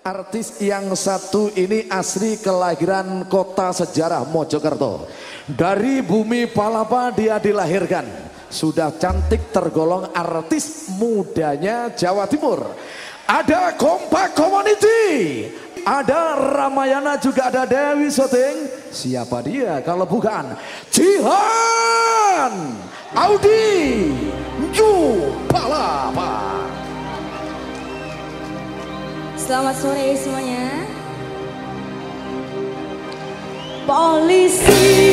Artis yang satu ini asli kelahiran kota sejarah Mojokerto. Dari bumi Palapa dia dilahirkan. Sudah cantik tergolong artis mudanya Jawa Timur. Ada Kompak Community. Ada Ramayana juga ada Dewi Soting. Siapa dia kalau bukan Jihan Audi Yu Selamat sore semuanya. Polisi.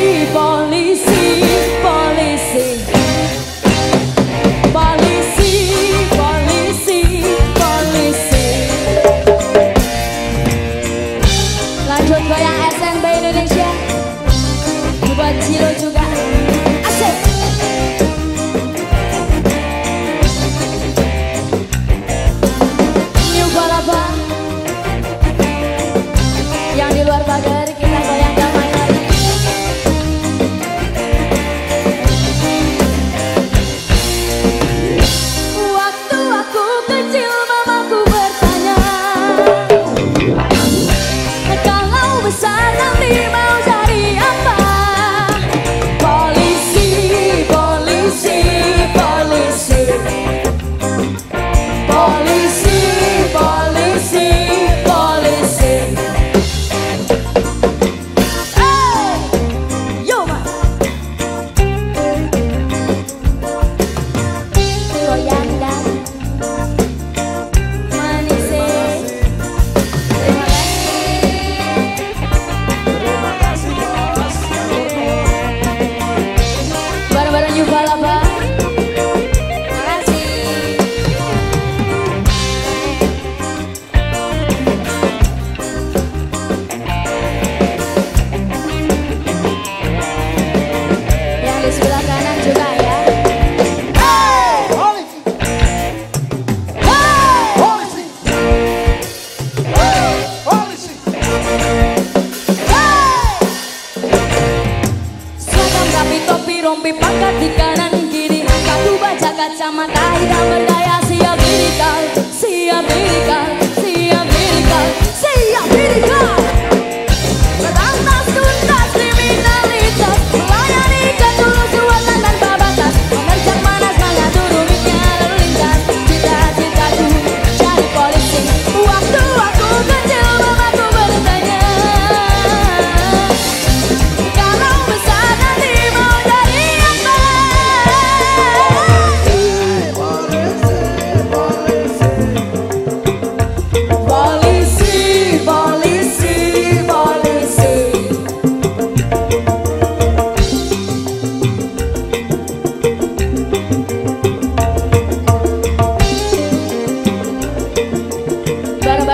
dekat di kanan kiri. Kau baca kacamata. Hitam berdaya siap dirikan, siap dirikan.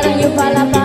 Caranya pala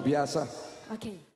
biasa. Oke.